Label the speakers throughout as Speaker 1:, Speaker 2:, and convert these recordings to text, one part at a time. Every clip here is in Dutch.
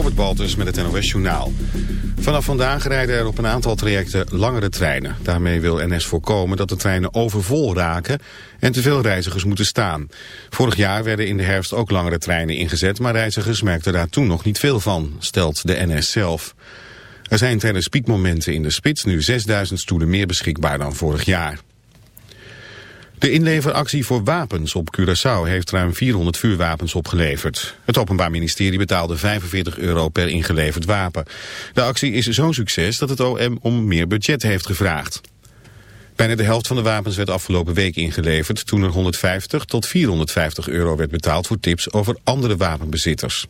Speaker 1: Robert Baltus met het NOS Journaal. Vanaf vandaag rijden er op een aantal trajecten langere treinen. Daarmee wil NS voorkomen dat de treinen overvol raken en te veel reizigers moeten staan. Vorig jaar werden in de herfst ook langere treinen ingezet... maar reizigers merkten daar toen nog niet veel van, stelt de NS zelf. Er zijn tijdens piekmomenten in de spits nu 6000 stoelen meer beschikbaar dan vorig jaar. De inleveractie voor wapens op Curaçao heeft ruim 400 vuurwapens opgeleverd. Het Openbaar Ministerie betaalde 45 euro per ingeleverd wapen. De actie is zo'n succes dat het OM om meer budget heeft gevraagd. Bijna de helft van de wapens werd afgelopen week ingeleverd... toen er 150 tot 450 euro werd betaald voor tips over andere wapenbezitters.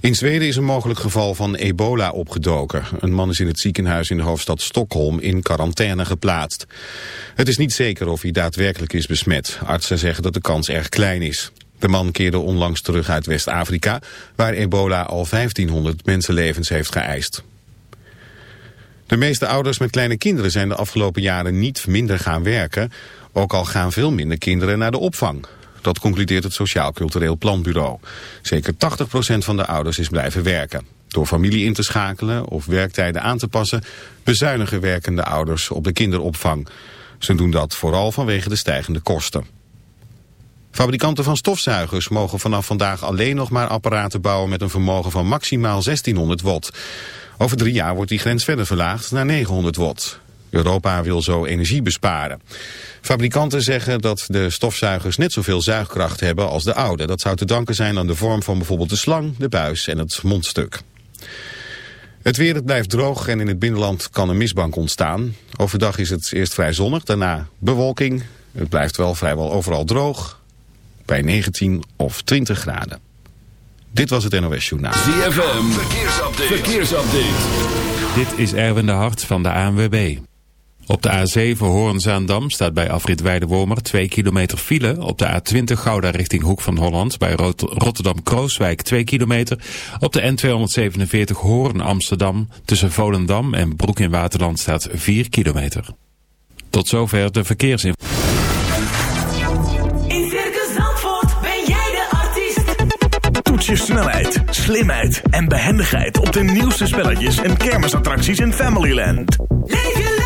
Speaker 1: In Zweden is een mogelijk geval van ebola opgedoken. Een man is in het ziekenhuis in de hoofdstad Stockholm in quarantaine geplaatst. Het is niet zeker of hij daadwerkelijk is besmet. Artsen zeggen dat de kans erg klein is. De man keerde onlangs terug uit West-Afrika, waar ebola al 1500 mensenlevens heeft geëist. De meeste ouders met kleine kinderen zijn de afgelopen jaren niet minder gaan werken. Ook al gaan veel minder kinderen naar de opvang. Dat concludeert het Sociaal Cultureel Planbureau. Zeker 80% van de ouders is blijven werken. Door familie in te schakelen of werktijden aan te passen... bezuinigen werkende ouders op de kinderopvang. Ze doen dat vooral vanwege de stijgende kosten. Fabrikanten van stofzuigers mogen vanaf vandaag alleen nog maar apparaten bouwen... met een vermogen van maximaal 1600 watt. Over drie jaar wordt die grens verder verlaagd naar 900 watt. Europa wil zo energie besparen. Fabrikanten zeggen dat de stofzuigers net zoveel zuigkracht hebben als de oude. Dat zou te danken zijn aan de vorm van bijvoorbeeld de slang, de buis en het mondstuk. Het weer het blijft droog en in het binnenland kan een mistbank ontstaan. Overdag is het eerst vrij zonnig, daarna bewolking. Het blijft wel vrijwel overal droog, bij 19 of 20 graden. Dit was het NOS Journaal.
Speaker 2: ZFM, verkeersupdate. verkeersupdate.
Speaker 3: Dit is Erwin de Hart van de ANWB. Op de A7 Hoorn-Zaandam staat bij afrit Weidewormer 2 kilometer file. Op de A20 Gouda richting Hoek van Holland bij Rotterdam-Krooswijk 2 kilometer. Op de N247 Hoorn-Amsterdam tussen Volendam en Broek in Waterland staat 4 kilometer. Tot zover de verkeersinformatie.
Speaker 4: In Circus Zandvoort ben jij de artiest.
Speaker 5: Toets je snelheid, slimheid en behendigheid op de nieuwste spelletjes en kermisattracties in Familyland.
Speaker 4: Leef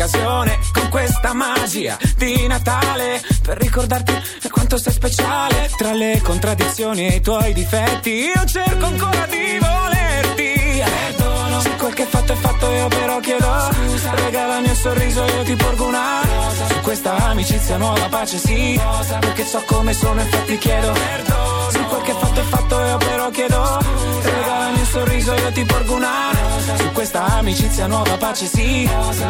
Speaker 6: buona occasione Con questa magia di Natale Per ricordarti quanto sei speciale Tra le contraddizioni e i tuoi difetti. Io cerco ancora di volerti. Perdono. Se quel che fatto è fatto io però chiedo. Scusa. Regalami un sorriso io ti porgo Su questa amicizia nuova pace sì. Perché so come sono infatti chiedo Perdono. Se quel che fatto è fatto io però chiedo Scusa. Regalami un sorriso io ti porgo una Rosa. Su questa amicizia nuova pace sì. Rosa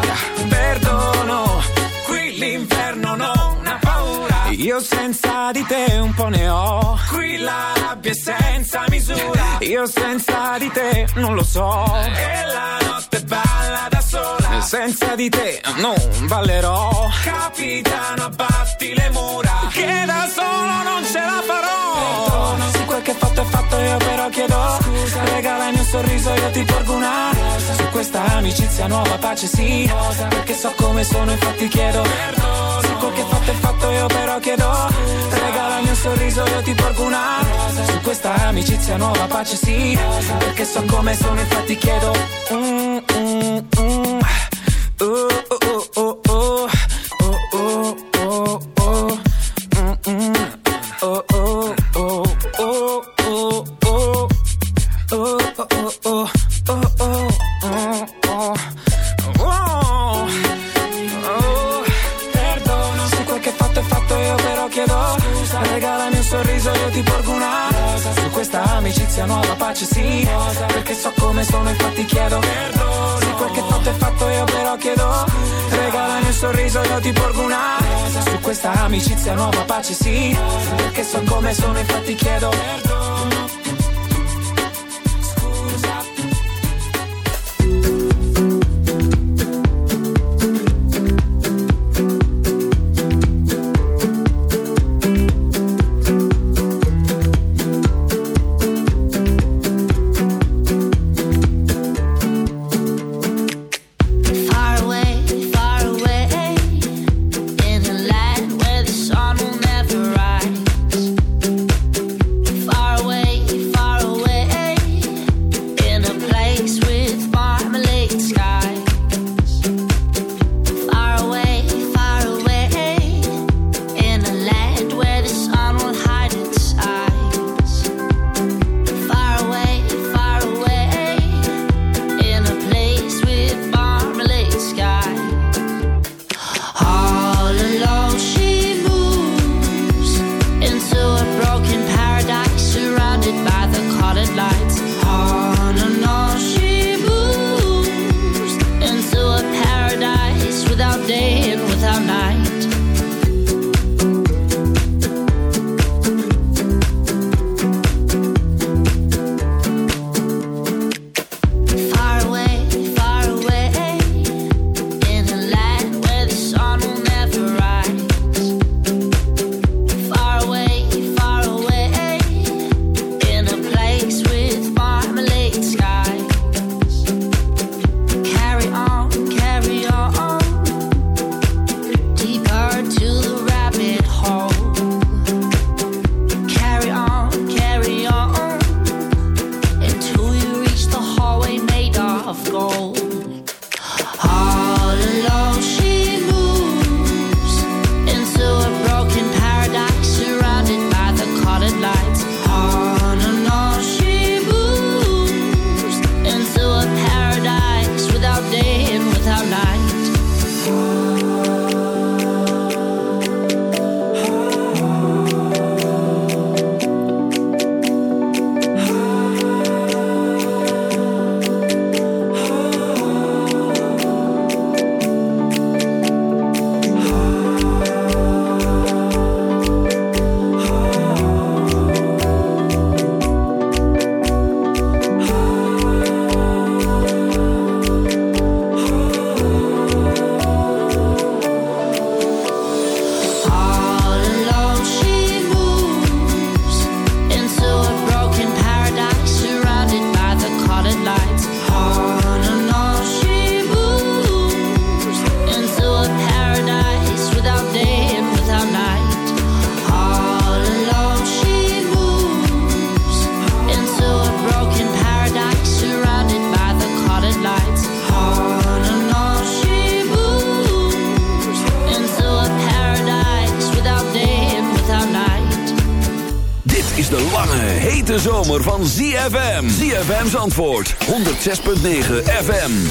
Speaker 6: Perdono Qui l'inferno non ha paura. Io senza di te un po' ne ho. Qui la rabbia è senza misura. Io senza di te non lo so. E la notte balla da sola. Senza di te non ballerò. Capitano abbatti le mura. Che da solo non ce la farò. Perdono Se quel che fatto è fatto io però chiedo Scusa. Regalami un sorriso io ti porgo una Rosa. Su questa amicizia nuova pace sì. Rosa. Perché so come sono infatti chiedo Perdono. Se quel che fatto è fatto io però chiedo Regalami un sorriso io ti porgo una Rosa. Su questa amicizia nuova pace sì. Perché so come sono infatti chiedo mm, amicizia nuova pace sì. Rosa Perché so come sono infatti chiedo Perdono io però chiedo. Regalami un sorriso io ti porgo una Su questa amicizia nuova pace sì. Perché so come sono infatti chiedo Perdono
Speaker 7: Antwoord, 106.9 FM.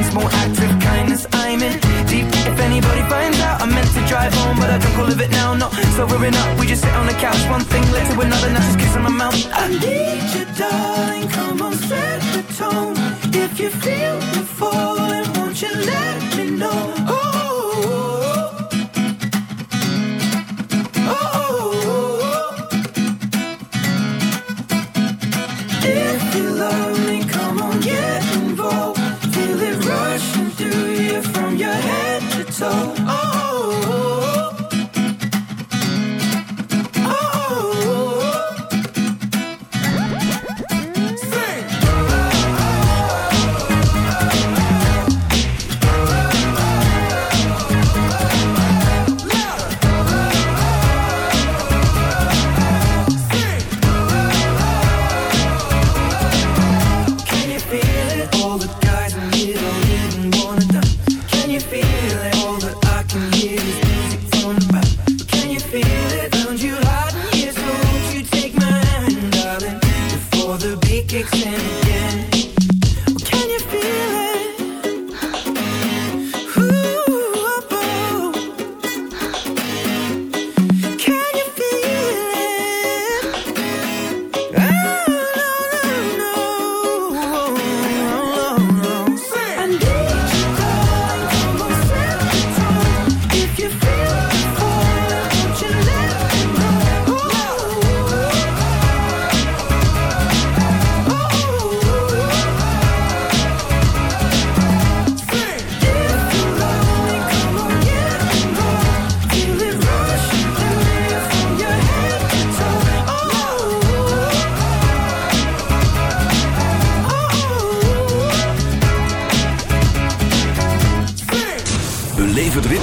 Speaker 8: once more acts of kindness I'm in. Deep If anybody finds out I'm meant to drive home But I drunk all of it now, not sobering up We just sit on the couch, one thing led to another Now just kissing my mouth. I need you darling, come on set the tone. If you feel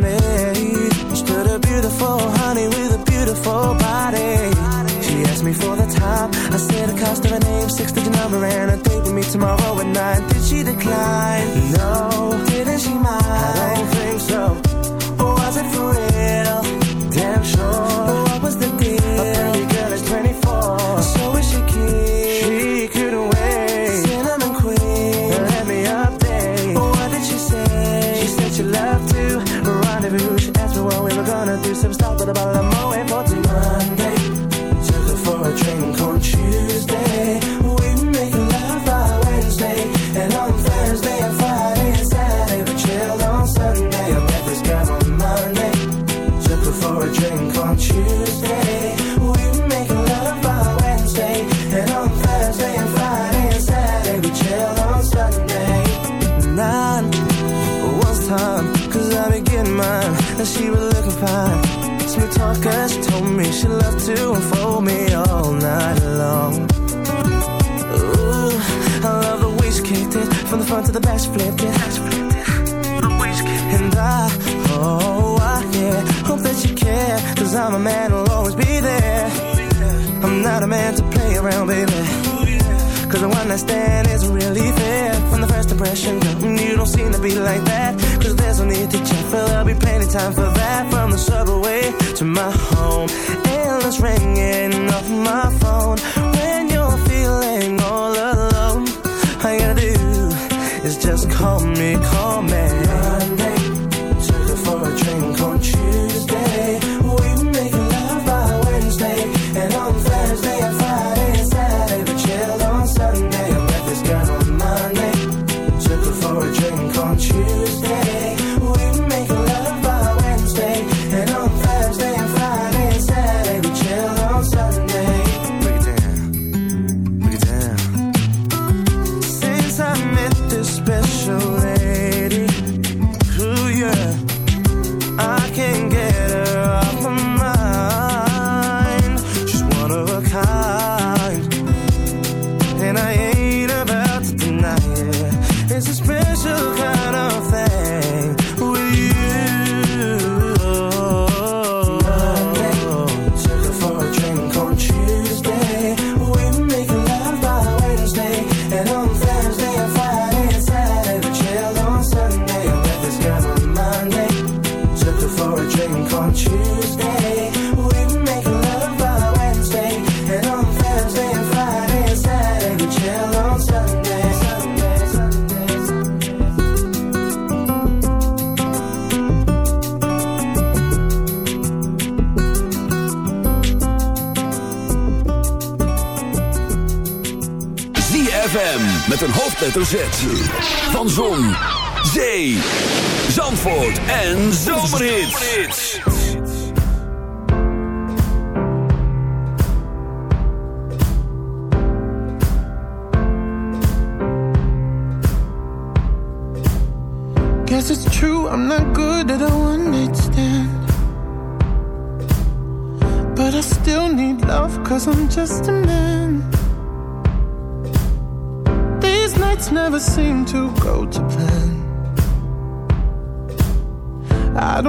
Speaker 9: me. Stood a beautiful honey with a beautiful body. She asked me for the
Speaker 2: time.
Speaker 7: I
Speaker 10: said the cost of a name, six digit number, and a date with me tomorrow at night. Did she decline? No. Didn't she mind? I don't think so. Was it for real? Damn sure. has flipped it. Has flipped it. I'm. And I, oh, I, yeah, hope that you care. Cause I'm a man who'll always be there. I'm not a man to play around, baby. Cause the one I stand isn't really fair. From the first impression, no, mm, you don't seem to be like that. Cause there's no need to check, but there'll be plenty time for that. From the subway to my home, endless ringing off my phone call me, call me.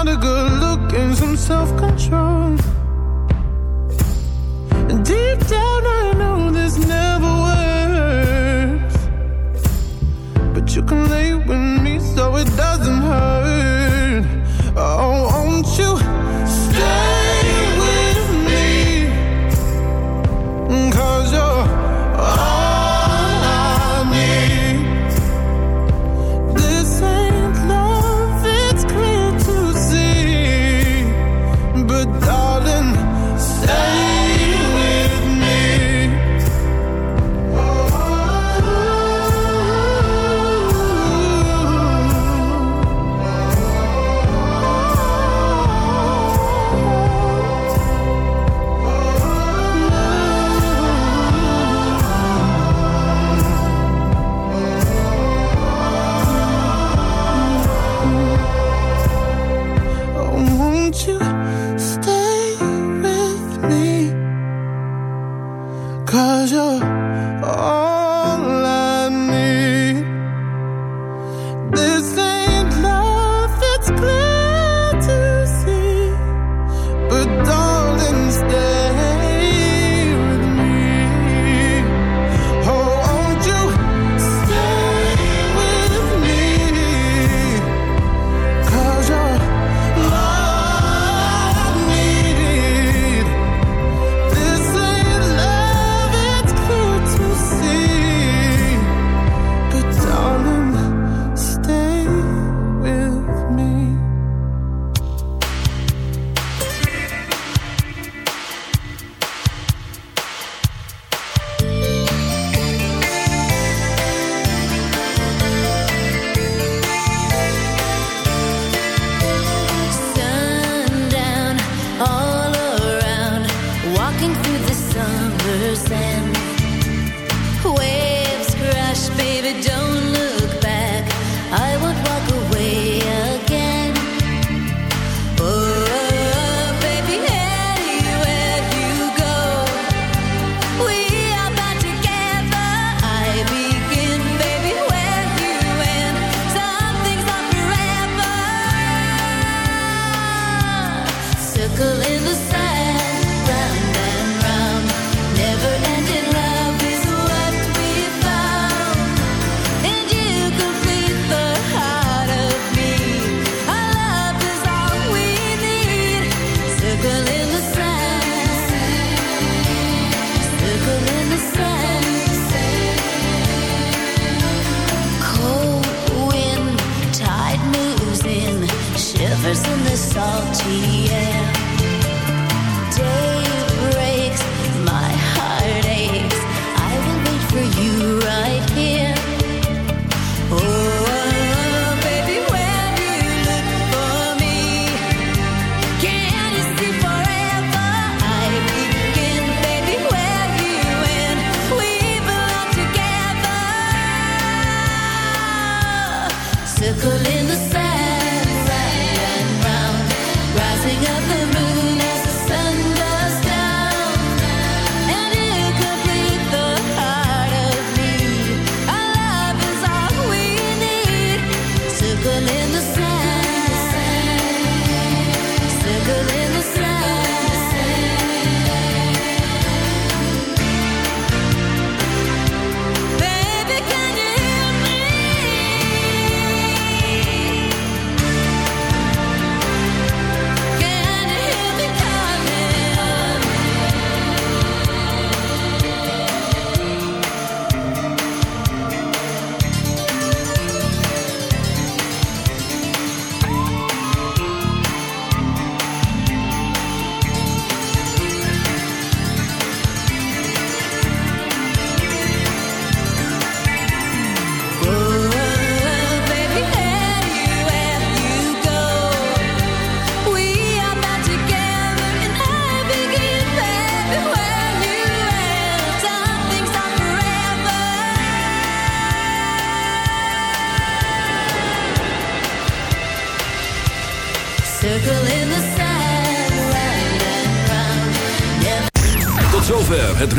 Speaker 9: found a good look and some
Speaker 7: self-control. Deep down, I know this never works, but you can
Speaker 2: lay